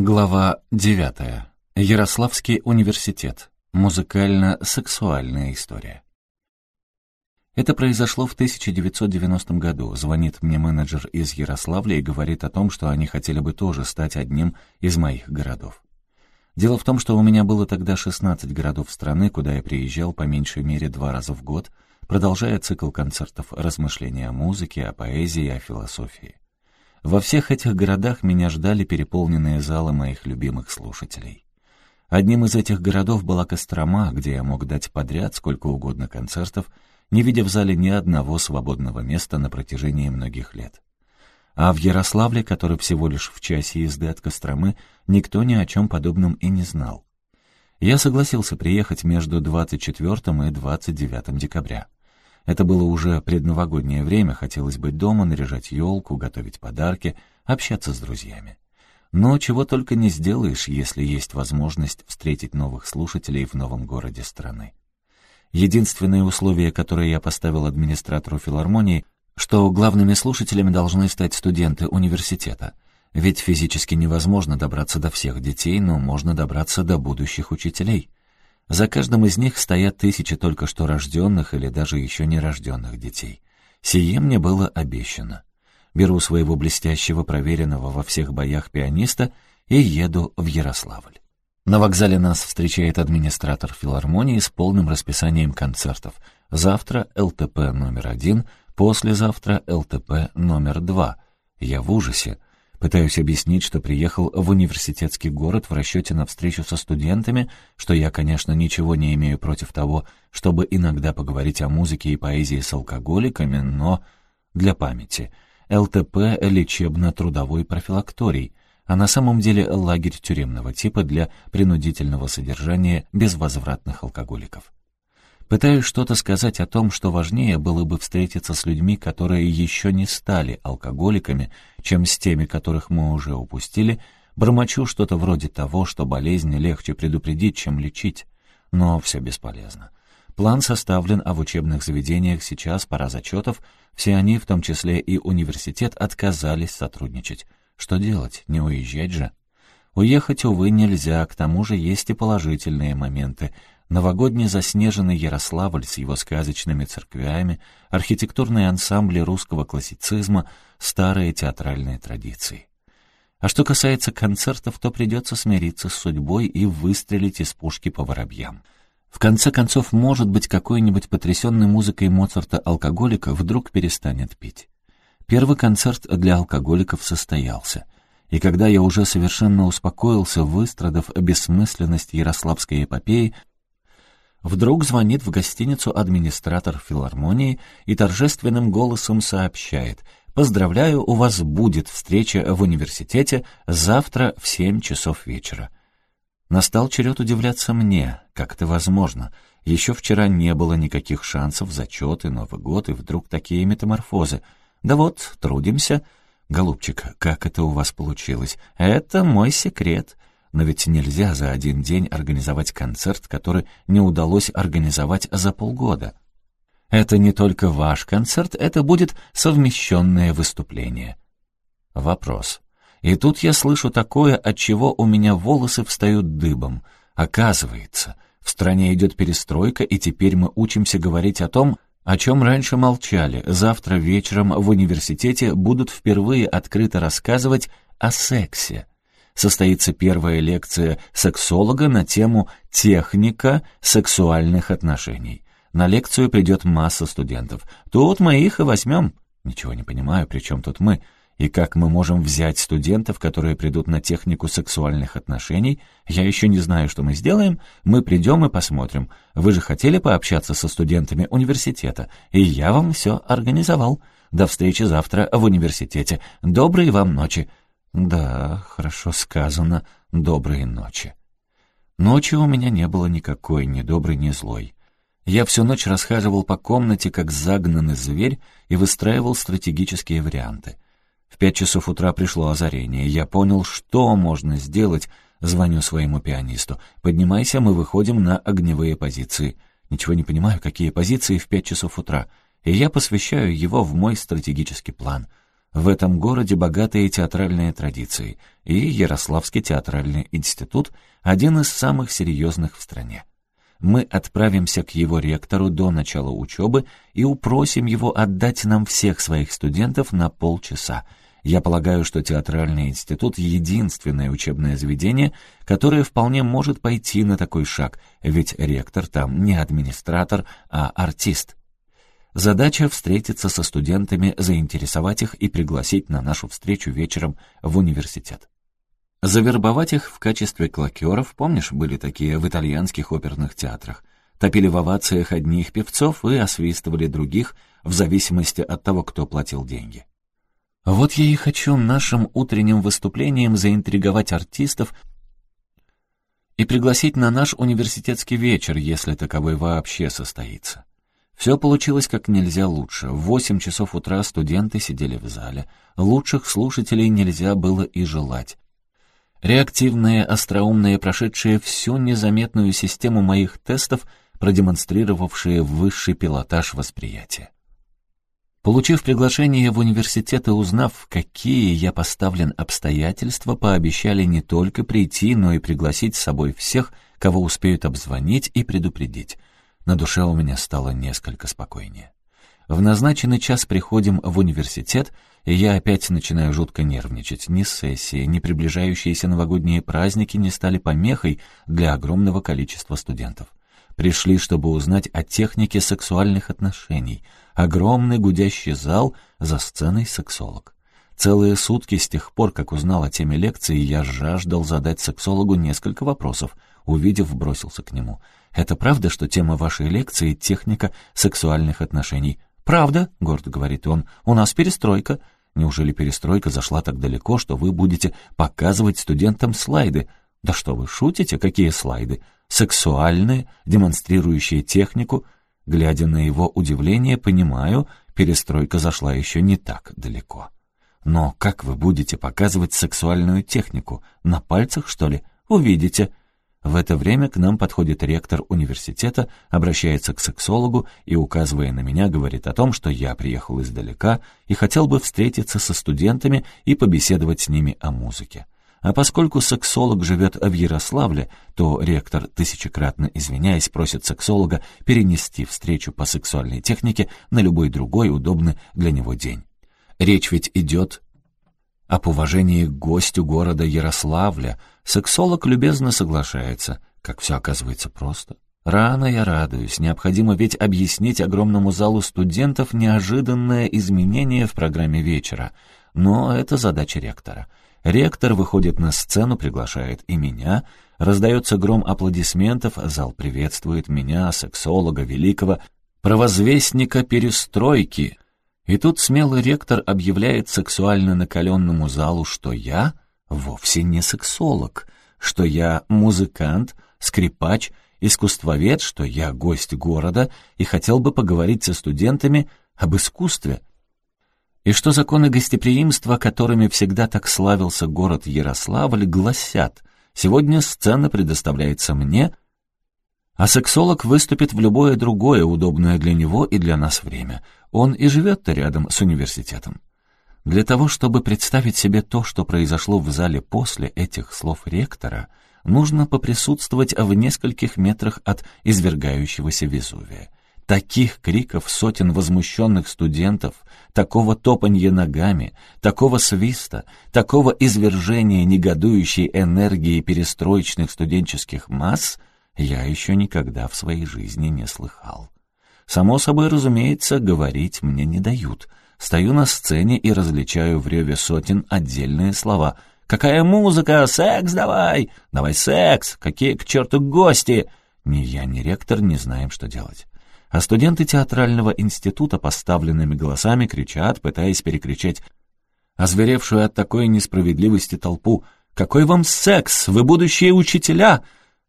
Глава 9. Ярославский университет. Музыкально-сексуальная история. Это произошло в 1990 году. Звонит мне менеджер из Ярославля и говорит о том, что они хотели бы тоже стать одним из моих городов. Дело в том, что у меня было тогда 16 городов страны, куда я приезжал по меньшей мере два раза в год, продолжая цикл концертов размышления о музыке, о поэзии, о философии. Во всех этих городах меня ждали переполненные залы моих любимых слушателей. Одним из этих городов была Кострома, где я мог дать подряд сколько угодно концертов, не видя в зале ни одного свободного места на протяжении многих лет. А в Ярославле, который всего лишь в часе езды от Костромы, никто ни о чем подобном и не знал. Я согласился приехать между 24 и 29 декабря. Это было уже предновогоднее время, хотелось быть дома, наряжать елку, готовить подарки, общаться с друзьями. Но чего только не сделаешь, если есть возможность встретить новых слушателей в новом городе страны. Единственное условие, которое я поставил администратору филармонии, что главными слушателями должны стать студенты университета. Ведь физически невозможно добраться до всех детей, но можно добраться до будущих учителей. За каждым из них стоят тысячи только что рожденных или даже еще нерожденных детей. Сие мне было обещано. Беру своего блестящего, проверенного во всех боях пианиста и еду в Ярославль. На вокзале нас встречает администратор филармонии с полным расписанием концертов. Завтра ЛТП номер один, Послезавтра ЛТП номер два. Я в ужасе. Пытаюсь объяснить, что приехал в университетский город в расчете на встречу со студентами, что я, конечно, ничего не имею против того, чтобы иногда поговорить о музыке и поэзии с алкоголиками, но для памяти. ЛТП — лечебно-трудовой профилакторий, а на самом деле лагерь тюремного типа для принудительного содержания безвозвратных алкоголиков. Пытаюсь что-то сказать о том, что важнее было бы встретиться с людьми, которые еще не стали алкоголиками, чем с теми, которых мы уже упустили, бормочу что-то вроде того, что болезнь легче предупредить, чем лечить. Но все бесполезно. План составлен, а в учебных заведениях сейчас пора зачетов, все они, в том числе и университет, отказались сотрудничать. Что делать? Не уезжать же? Уехать, увы, нельзя, к тому же есть и положительные моменты — новогодний заснеженный Ярославль с его сказочными церквями, архитектурные ансамбли русского классицизма, старые театральные традиции. А что касается концертов, то придется смириться с судьбой и выстрелить из пушки по воробьям. В конце концов, может быть, какой-нибудь потрясенный музыкой Моцарта алкоголика вдруг перестанет пить. Первый концерт для алкоголиков состоялся. И когда я уже совершенно успокоился, выстрадав бессмысленность ярославской эпопеи, Вдруг звонит в гостиницу администратор филармонии и торжественным голосом сообщает «Поздравляю, у вас будет встреча в университете завтра в семь часов вечера». Настал черед удивляться мне, как это возможно. Еще вчера не было никаких шансов, зачеты, Новый год, и вдруг такие метаморфозы. Да вот, трудимся. Голубчик, как это у вас получилось? Это мой секрет. Но ведь нельзя за один день организовать концерт, который не удалось организовать за полгода. Это не только ваш концерт, это будет совмещенное выступление. Вопрос. И тут я слышу такое, от чего у меня волосы встают дыбом. Оказывается, в стране идет перестройка, и теперь мы учимся говорить о том, о чем раньше молчали. Завтра вечером в университете будут впервые открыто рассказывать о сексе состоится первая лекция сексолога на тему «Техника сексуальных отношений». На лекцию придет масса студентов. Тут мы их и возьмем. Ничего не понимаю, при чем тут мы? И как мы можем взять студентов, которые придут на технику сексуальных отношений? Я еще не знаю, что мы сделаем. Мы придем и посмотрим. Вы же хотели пообщаться со студентами университета, и я вам все организовал. До встречи завтра в университете. Доброй вам ночи. Да, хорошо сказано. Доброй ночи. Ночи у меня не было никакой, ни доброй, ни злой. Я всю ночь расхаживал по комнате, как загнанный зверь, и выстраивал стратегические варианты. В пять часов утра пришло озарение. Я понял, что можно сделать. Звоню своему пианисту. «Поднимайся, мы выходим на огневые позиции». Ничего не понимаю, какие позиции в пять часов утра. И я посвящаю его в мой стратегический план — В этом городе богатые театральные традиции, и Ярославский театральный институт — один из самых серьезных в стране. Мы отправимся к его ректору до начала учебы и упросим его отдать нам всех своих студентов на полчаса — я полагаю, что театральный институт — единственное учебное заведение, которое вполне может пойти на такой шаг, ведь ректор там не администратор, а артист. Задача — встретиться со студентами, заинтересовать их и пригласить на нашу встречу вечером в университет. Завербовать их в качестве клокеров, помнишь, были такие в итальянских оперных театрах, топили в овациях одних певцов и освистывали других, в зависимости от того, кто платил деньги. Вот я и хочу нашим утренним выступлением заинтриговать артистов и пригласить на наш университетский вечер, если таковой вообще состоится. Все получилось как нельзя лучше. В восемь часов утра студенты сидели в зале. Лучших слушателей нельзя было и желать. Реактивные, остроумные, прошедшие всю незаметную систему моих тестов, продемонстрировавшие высший пилотаж восприятия. Получив приглашение в университет и узнав, какие я поставлен обстоятельства, пообещали не только прийти, но и пригласить с собой всех, кого успеют обзвонить и предупредить. На душе у меня стало несколько спокойнее. В назначенный час приходим в университет, и я опять начинаю жутко нервничать. Ни сессии, ни приближающиеся новогодние праздники не стали помехой для огромного количества студентов. Пришли, чтобы узнать о технике сексуальных отношений — Огромный гудящий зал, за сценой сексолог. Целые сутки с тех пор, как узнал о теме лекции, я жаждал задать сексологу несколько вопросов. Увидев, бросился к нему. «Это правда, что тема вашей лекции — техника сексуальных отношений?» «Правда», — гордо говорит он, — «у нас перестройка». «Неужели перестройка зашла так далеко, что вы будете показывать студентам слайды?» «Да что вы шутите? Какие слайды?» «Сексуальные, демонстрирующие технику, Глядя на его удивление, понимаю, перестройка зашла еще не так далеко. Но как вы будете показывать сексуальную технику? На пальцах, что ли? Увидите. В это время к нам подходит ректор университета, обращается к сексологу и, указывая на меня, говорит о том, что я приехал издалека и хотел бы встретиться со студентами и побеседовать с ними о музыке. А поскольку сексолог живет в Ярославле, то ректор, тысячекратно извиняясь, просит сексолога перенести встречу по сексуальной технике на любой другой удобный для него день. Речь ведь идет об уважении к гостю города Ярославля. Сексолог любезно соглашается. Как все оказывается просто. Рано я радуюсь. Необходимо ведь объяснить огромному залу студентов неожиданное изменение в программе вечера. Но это задача ректора — Ректор выходит на сцену, приглашает и меня. Раздается гром аплодисментов, зал приветствует меня, сексолога великого, провозвестника перестройки. И тут смелый ректор объявляет сексуально накаленному залу, что я вовсе не сексолог, что я музыкант, скрипач, искусствовед, что я гость города и хотел бы поговорить со студентами об искусстве, и что законы гостеприимства, которыми всегда так славился город Ярославль, гласят «Сегодня сцена предоставляется мне», а сексолог выступит в любое другое, удобное для него и для нас время. Он и живет-то рядом с университетом. Для того, чтобы представить себе то, что произошло в зале после этих слов ректора, нужно поприсутствовать в нескольких метрах от извергающегося Везувия. Таких криков сотен возмущенных студентов, такого топанья ногами, такого свиста, такого извержения негодующей энергии перестроечных студенческих масс я еще никогда в своей жизни не слыхал. Само собой, разумеется, говорить мне не дают. Стою на сцене и различаю в реве сотен отдельные слова. «Какая музыка? Секс давай! Давай секс! Какие к черту гости!» Ни я, ни ректор не знаем, что делать а студенты театрального института поставленными голосами кричат, пытаясь перекричать озверевшую от такой несправедливости толпу. «Какой вам секс? Вы будущие учителя!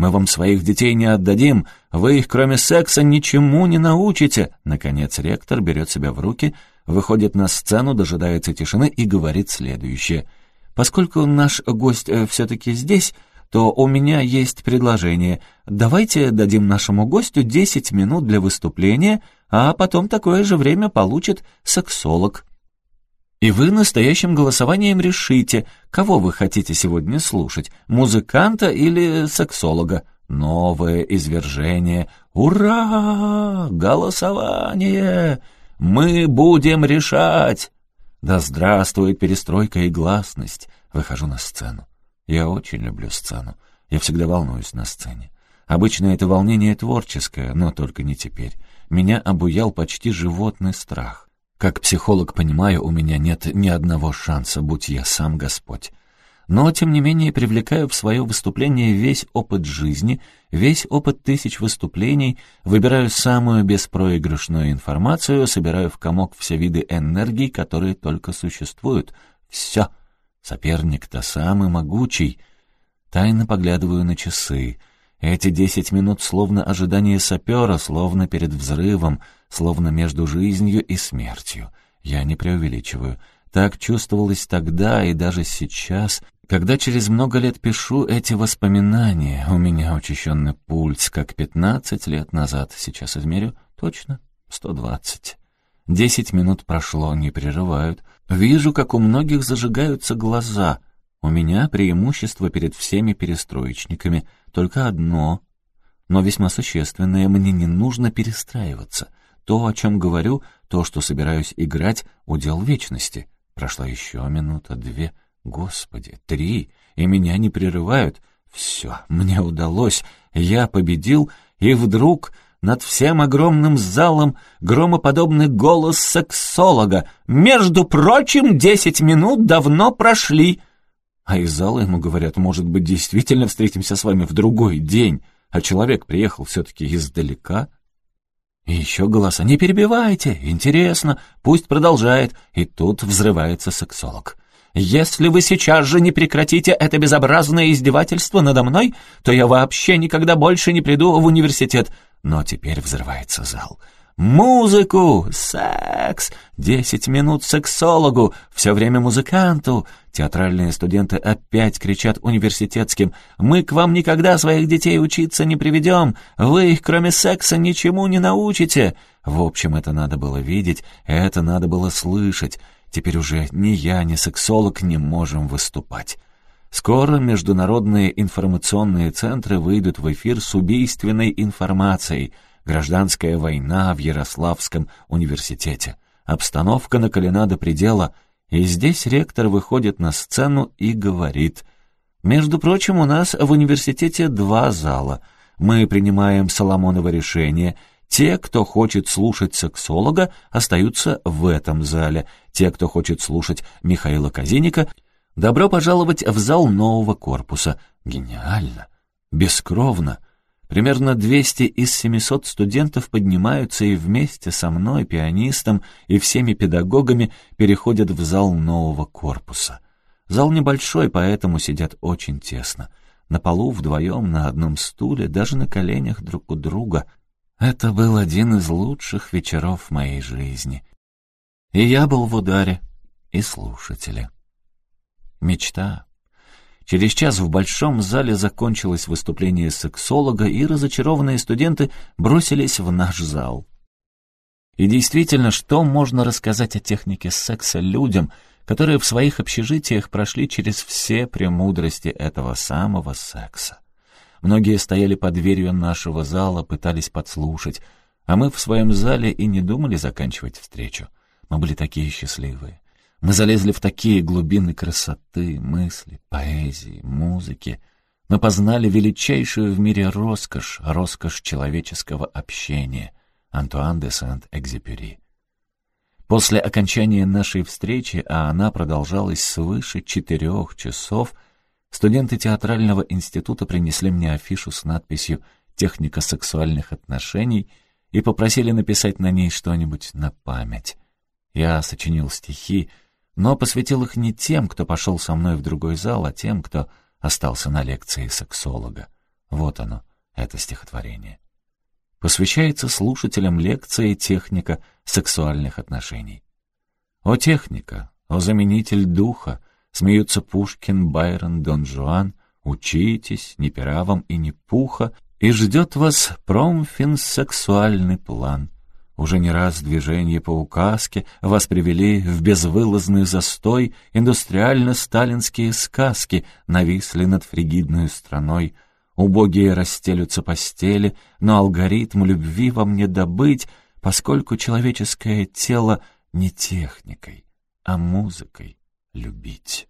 Мы вам своих детей не отдадим, вы их кроме секса ничему не научите!» Наконец ректор берет себя в руки, выходит на сцену, дожидается тишины и говорит следующее. «Поскольку наш гость э, все-таки здесь...» то у меня есть предложение. Давайте дадим нашему гостю 10 минут для выступления, а потом такое же время получит сексолог. И вы настоящим голосованием решите, кого вы хотите сегодня слушать, музыканта или сексолога. Новое извержение. Ура! Голосование! Мы будем решать! Да здравствует перестройка и гласность. Выхожу на сцену. Я очень люблю сцену. Я всегда волнуюсь на сцене. Обычно это волнение творческое, но только не теперь. Меня обуял почти животный страх. Как психолог понимаю, у меня нет ни одного шанса, будь я сам Господь. Но, тем не менее, привлекаю в свое выступление весь опыт жизни, весь опыт тысяч выступлений, выбираю самую беспроигрышную информацию, собираю в комок все виды энергии, которые только существуют. Все. Соперник-то самый могучий. Тайно поглядываю на часы. Эти десять минут словно ожидание сапера, словно перед взрывом, словно между жизнью и смертью. Я не преувеличиваю. Так чувствовалось тогда и даже сейчас, когда через много лет пишу эти воспоминания. У меня учащенный пульс, как пятнадцать лет назад. Сейчас измерю точно сто двадцать. Десять минут прошло, не прерывают. Вижу, как у многих зажигаются глаза. У меня преимущество перед всеми перестроечниками. Только одно, но весьма существенное. Мне не нужно перестраиваться. То, о чем говорю, то, что собираюсь играть, удел вечности. Прошла еще минута, две, господи, три, и меня не прерывают. Все, мне удалось, я победил, и вдруг над всем огромным залом громоподобный голос сексолога. «Между прочим, десять минут давно прошли!» А из зала ему говорят, может быть, действительно встретимся с вами в другой день, а человек приехал все-таки издалека. И еще голоса «Не перебивайте! Интересно! Пусть продолжает!» И тут взрывается сексолог. «Если вы сейчас же не прекратите это безобразное издевательство надо мной, то я вообще никогда больше не приду в университет. Но теперь взрывается зал. Музыку! Секс! Десять минут сексологу! Все время музыканту! Театральные студенты опять кричат университетским. «Мы к вам никогда своих детей учиться не приведем! Вы их, кроме секса, ничему не научите!» В общем, это надо было видеть, это надо было слышать. Теперь уже ни я, ни сексолог не можем выступать. Скоро международные информационные центры выйдут в эфир с убийственной информацией. Гражданская война в Ярославском университете. Обстановка накалена до предела, и здесь ректор выходит на сцену и говорит. «Между прочим, у нас в университете два зала. Мы принимаем Соломоново решение. Те, кто хочет слушать сексолога, остаются в этом зале. Те, кто хочет слушать Михаила Казиника, Добро пожаловать в зал нового корпуса. Гениально. Бескровно. Примерно 200 из 700 студентов поднимаются и вместе со мной, пианистом и всеми педагогами переходят в зал нового корпуса. Зал небольшой, поэтому сидят очень тесно. На полу вдвоем, на одном стуле, даже на коленях друг у друга. Это был один из лучших вечеров моей жизни. И я был в ударе, и слушатели. Мечта. Через час в большом зале закончилось выступление сексолога, и разочарованные студенты бросились в наш зал. И действительно, что можно рассказать о технике секса людям, которые в своих общежитиях прошли через все премудрости этого самого секса? Многие стояли под дверью нашего зала, пытались подслушать, а мы в своем зале и не думали заканчивать встречу. Мы были такие счастливые. Мы залезли в такие глубины красоты, мысли, поэзии, музыки. Мы познали величайшую в мире роскошь, роскошь человеческого общения. Антуан де Сент-Экзепюри. После окончания нашей встречи, а она продолжалась свыше четырех часов, студенты театрального института принесли мне афишу с надписью «Техника сексуальных отношений» и попросили написать на ней что-нибудь на память. Я сочинил стихи, но посвятил их не тем, кто пошел со мной в другой зал, а тем, кто остался на лекции сексолога. Вот оно, это стихотворение. Посвящается слушателям лекции «Техника сексуальных отношений». «О техника, о заменитель духа, смеются Пушкин, Байрон, Дон Жуан, учитесь, ни пера вам и ни пуха, и ждет вас промфинсексуальный план». Уже не раз движения по указке вас привели в безвылазный застой, индустриально-сталинские сказки нависли над фригидной страной. Убогие расстелются постели, но алгоритм любви вам не добыть, поскольку человеческое тело не техникой, а музыкой любить.